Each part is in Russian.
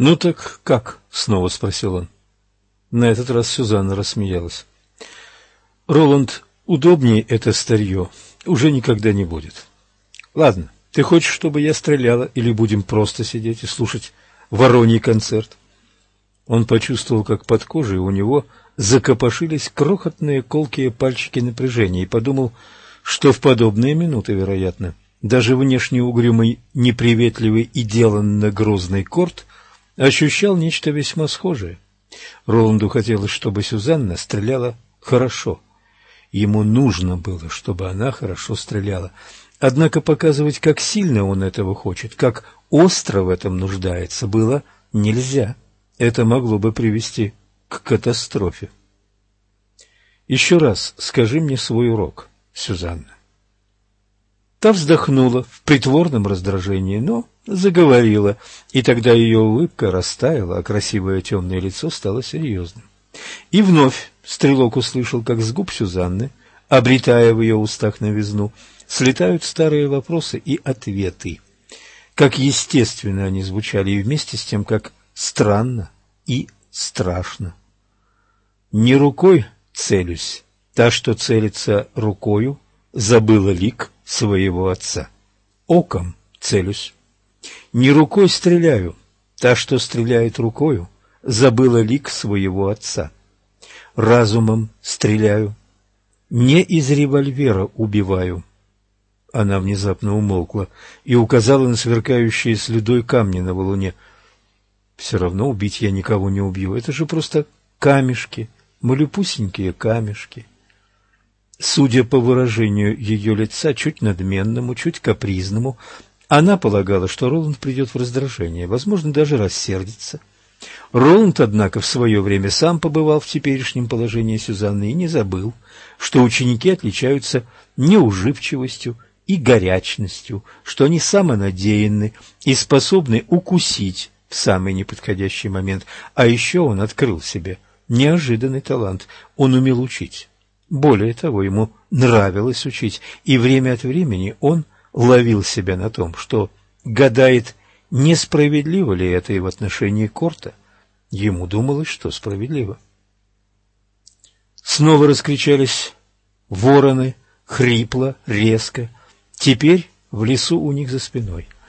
«Ну так как?» — снова спросил он. На этот раз Сюзанна рассмеялась. «Роланд, удобнее это старье уже никогда не будет. Ладно, ты хочешь, чтобы я стреляла, или будем просто сидеть и слушать вороний концерт?» Он почувствовал, как под кожей у него закопошились крохотные колкие пальчики напряжения и подумал, что в подобные минуты, вероятно, даже внешне угрюмый, неприветливый и деланно грозный корт ощущал нечто весьма схожее. Роланду хотелось, чтобы Сюзанна стреляла хорошо. Ему нужно было, чтобы она хорошо стреляла. Однако показывать, как сильно он этого хочет, как остро в этом нуждается, было нельзя. Это могло бы привести к катастрофе. Еще раз скажи мне свой урок, Сюзанна. Та вздохнула в притворном раздражении, но заговорила, и тогда ее улыбка растаяла, а красивое темное лицо стало серьезным. И вновь стрелок услышал, как с губ Сюзанны, обретая в ее устах новизну, слетают старые вопросы и ответы. Как естественно они звучали, и вместе с тем, как странно и страшно. Не рукой целюсь, та, что целится рукою, забыла лик своего отца. Оком целюсь. Не рукой стреляю, та, что стреляет рукою, забыла лик своего отца. Разумом стреляю, не из револьвера убиваю. Она внезапно умолкла и указала на сверкающие следой камни на валуне. Все равно убить я никого не убью, это же просто камешки, малюпусенькие камешки. Судя по выражению ее лица, чуть надменному, чуть капризному, она полагала, что Роланд придет в раздражение, возможно, даже рассердится. Роланд, однако, в свое время сам побывал в теперешнем положении Сюзанны и не забыл, что ученики отличаются неуживчивостью и горячностью, что они самонадеянны и способны укусить в самый неподходящий момент. А еще он открыл себе неожиданный талант, он умел учить. Более того, ему нравилось учить, и время от времени он ловил себя на том, что гадает, несправедливо ли это и в отношении Корта. Ему думалось, что справедливо. Снова раскричались вороны, хрипло, резко. Теперь в лесу у них за спиной –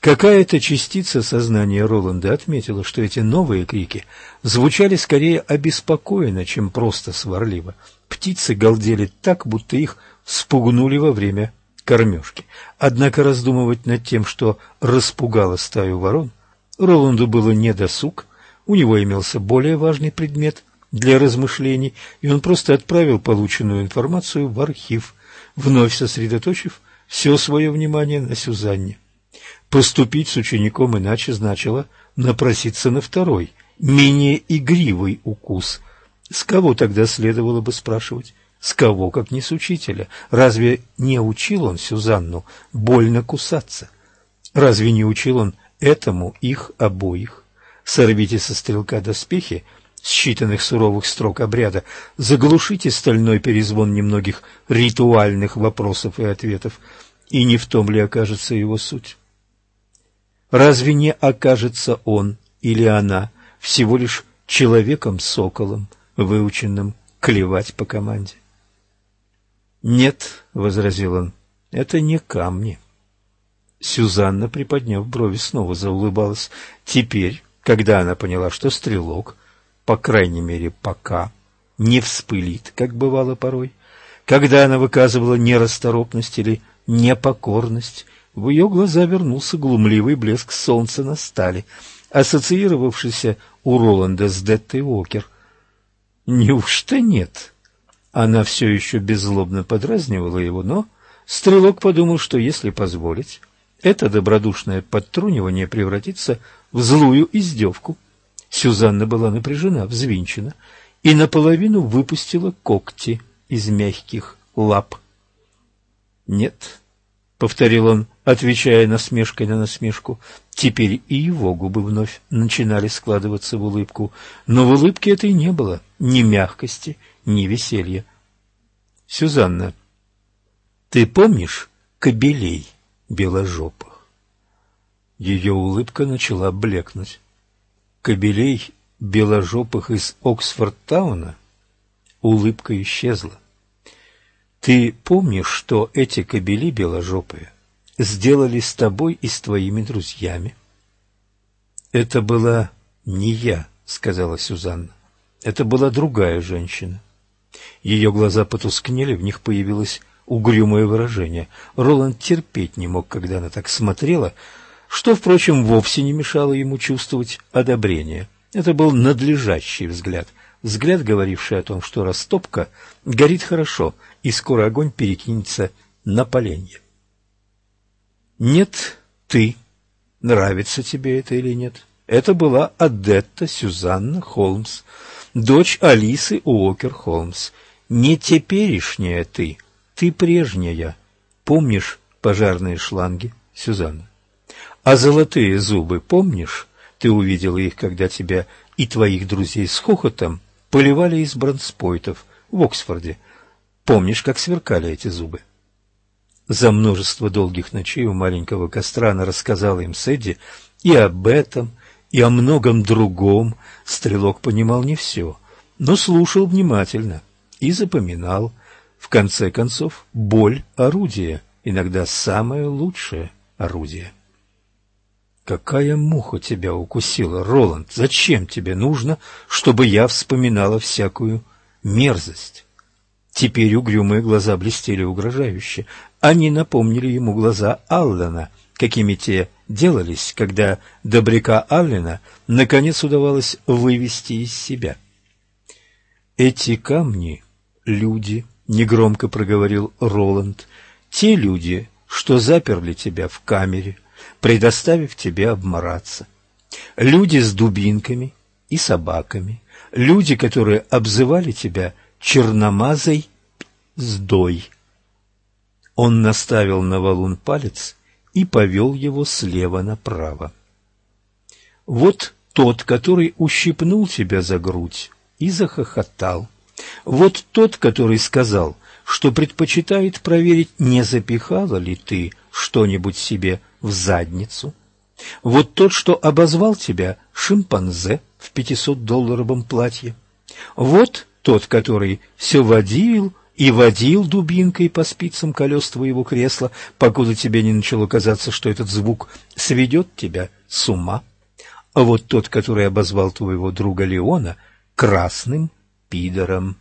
Какая-то частица сознания Роланда отметила, что эти новые крики звучали скорее обеспокоенно, чем просто сварливо. Птицы галдели так, будто их спугнули во время кормежки. Однако раздумывать над тем, что распугало стаю ворон, Роланду было не досуг, у него имелся более важный предмет для размышлений, и он просто отправил полученную информацию в архив, вновь сосредоточив все свое внимание на Сюзанне. Поступить с учеником иначе значило напроситься на второй, менее игривый укус. С кого тогда следовало бы спрашивать? С кого, как не с учителя? Разве не учил он Сюзанну больно кусаться? Разве не учил он этому их обоих? Сорвите со стрелка доспехи, считанных суровых строк обряда, заглушите стальной перезвон немногих ритуальных вопросов и ответов, и не в том ли окажется его суть? Разве не окажется он или она всего лишь человеком-соколом, выученным клевать по команде? «Нет», — возразил он, — «это не камни». Сюзанна, приподняв брови, снова заулыбалась. Теперь, когда она поняла, что стрелок, по крайней мере, пока, не вспылит, как бывало порой, когда она выказывала нерасторопность или непокорность, в ее глаза вернулся глумливый блеск солнца на стали, ассоциировавшийся у Роланда с Деттой Уокер. «Неужто нет?» Она все еще беззлобно подразнивала его, но стрелок подумал, что если позволить, это добродушное подтрунивание превратится в злую издевку. Сюзанна была напряжена, взвинчена и наполовину выпустила когти из мягких лап. «Нет», — повторил он, отвечая насмешкой на насмешку. Теперь и его губы вновь начинали складываться в улыбку, но в улыбке этой не было ни мягкости, ни веселья. — Сюзанна, ты помнишь кобелей беложопых? Ее улыбка начала блекнуть. кобелей беложопых из Оксфорд-тауна, улыбка исчезла. Ты помнишь, что эти кобели беложопые сделали с тобой и с твоими друзьями? Это была не я, сказала Сюзанна. Это была другая женщина. Ее глаза потускнели, в них появилось угрюмое выражение. Роланд терпеть не мог, когда она так смотрела, что, впрочем, вовсе не мешало ему чувствовать одобрение. Это был надлежащий взгляд, взгляд, говоривший о том, что растопка горит хорошо, и скоро огонь перекинется на поленье. «Нет, ты. Нравится тебе это или нет?» Это была Адетта Сюзанна Холмс, дочь Алисы Уокер Холмс. Не теперешняя ты, ты прежняя. Помнишь пожарные шланги, Сюзанна? А золотые зубы помнишь? Ты увидела их, когда тебя и твоих друзей с хохотом поливали из бронспойтов в Оксфорде. Помнишь, как сверкали эти зубы? За множество долгих ночей у маленького костра она рассказала им Сэдди и об этом, и о многом другом. Стрелок понимал не все, но слушал внимательно и запоминал. В конце концов, боль – орудие, иногда самое лучшее орудие. Какая муха тебя укусила, Роланд? Зачем тебе нужно, чтобы я вспоминала всякую мерзость? Теперь угрюмые глаза блестели угрожающе. Они напомнили ему глаза Аллена, какими те делались, когда добряка Аллена наконец удавалось вывести из себя. «Эти камни — люди», — негромко проговорил Роланд, — «те люди, что заперли тебя в камере» предоставив тебе обмораться. Люди с дубинками и собаками, люди, которые обзывали тебя черномазой сдой. Он наставил на валун палец и повел его слева направо. Вот тот, который ущипнул тебя за грудь и захохотал. Вот тот, который сказал, что предпочитает проверить, не запихала ли ты что-нибудь себе в задницу. Вот тот, что обозвал тебя шимпанзе в пятисотдолларовом платье. Вот тот, который все водил и водил дубинкой по спицам колес твоего кресла, покуда тебе не начало казаться, что этот звук сведет тебя с ума. А вот тот, который обозвал твоего друга Леона красным пидором.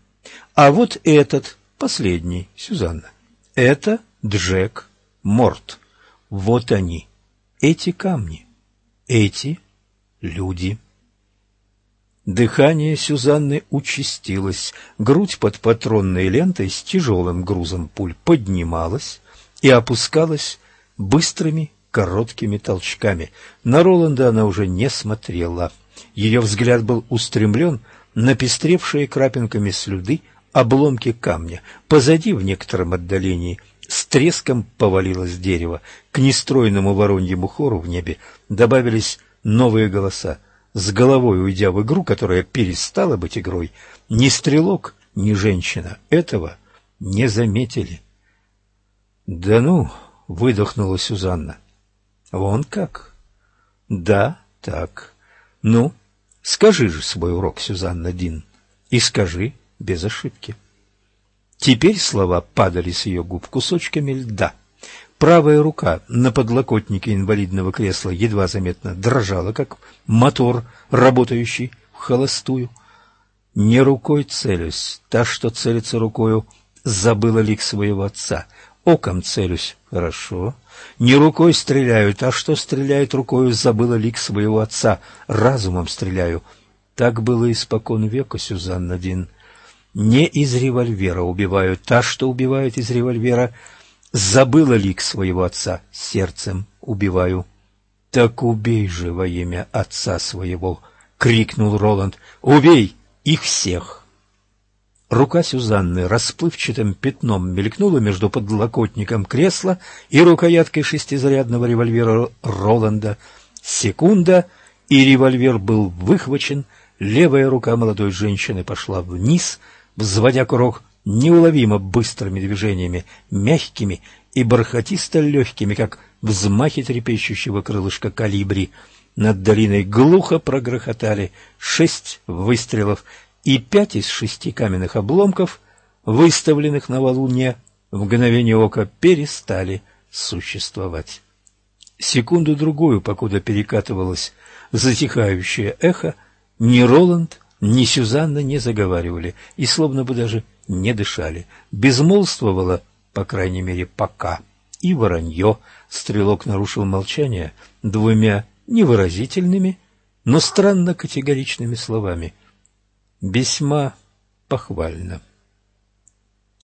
А вот этот, последний, Сюзанна, это Джек Морт. Вот они, эти камни, эти люди. Дыхание Сюзанны участилось, грудь под патронной лентой с тяжелым грузом пуль поднималась и опускалась быстрыми короткими толчками. На Роланда она уже не смотрела. Ее взгляд был устремлен на пестревшие крапинками слюды обломки камня. Позади, в некотором отдалении, с треском повалилось дерево. К нестройному вороньему хору в небе добавились новые голоса. С головой уйдя в игру, которая перестала быть игрой, ни стрелок, ни женщина этого не заметили. — Да ну, — выдохнула Сюзанна. — Вон как? — Да, так. Ну, скажи же свой урок, Сюзанна Дин, и скажи без ошибки. — Теперь слова падали с ее губ кусочками льда. Правая рука на подлокотнике инвалидного кресла едва заметно дрожала, как мотор, работающий в холостую. Не рукой целюсь, та, что целится рукою, забыла лик своего отца. Оком целюсь, хорошо. Не рукой стреляю, та, что стреляет рукою, забыла лик своего отца. Разумом стреляю. Так было испокон века, Сюзанна Дин. Не из револьвера убивают. Та, что убивает из револьвера, забыла лик своего отца. Сердцем убиваю. Так убей же во имя отца своего, крикнул Роланд. Убей их всех. Рука Сюзанны расплывчатым пятном мелькнула между подлокотником кресла и рукояткой шестизарядного револьвера Роланда. Секунда, и револьвер был выхвачен, левая рука молодой женщины пошла вниз — взводя курок неуловимо быстрыми движениями, мягкими и бархатисто легкими, как взмахи трепещущего крылышка калибри. над долиной глухо прогрохотали шесть выстрелов, и пять из шести каменных обломков, выставленных на валуне, в мгновение ока перестали существовать. Секунду-другую, покуда перекатывалось затихающее эхо, ни Роланд, ни Сюзанна не заговаривали и словно бы даже не дышали. Безмолвствовало, по крайней мере, пока. И воронье. Стрелок нарушил молчание двумя невыразительными, но странно категоричными словами. Весьма похвально.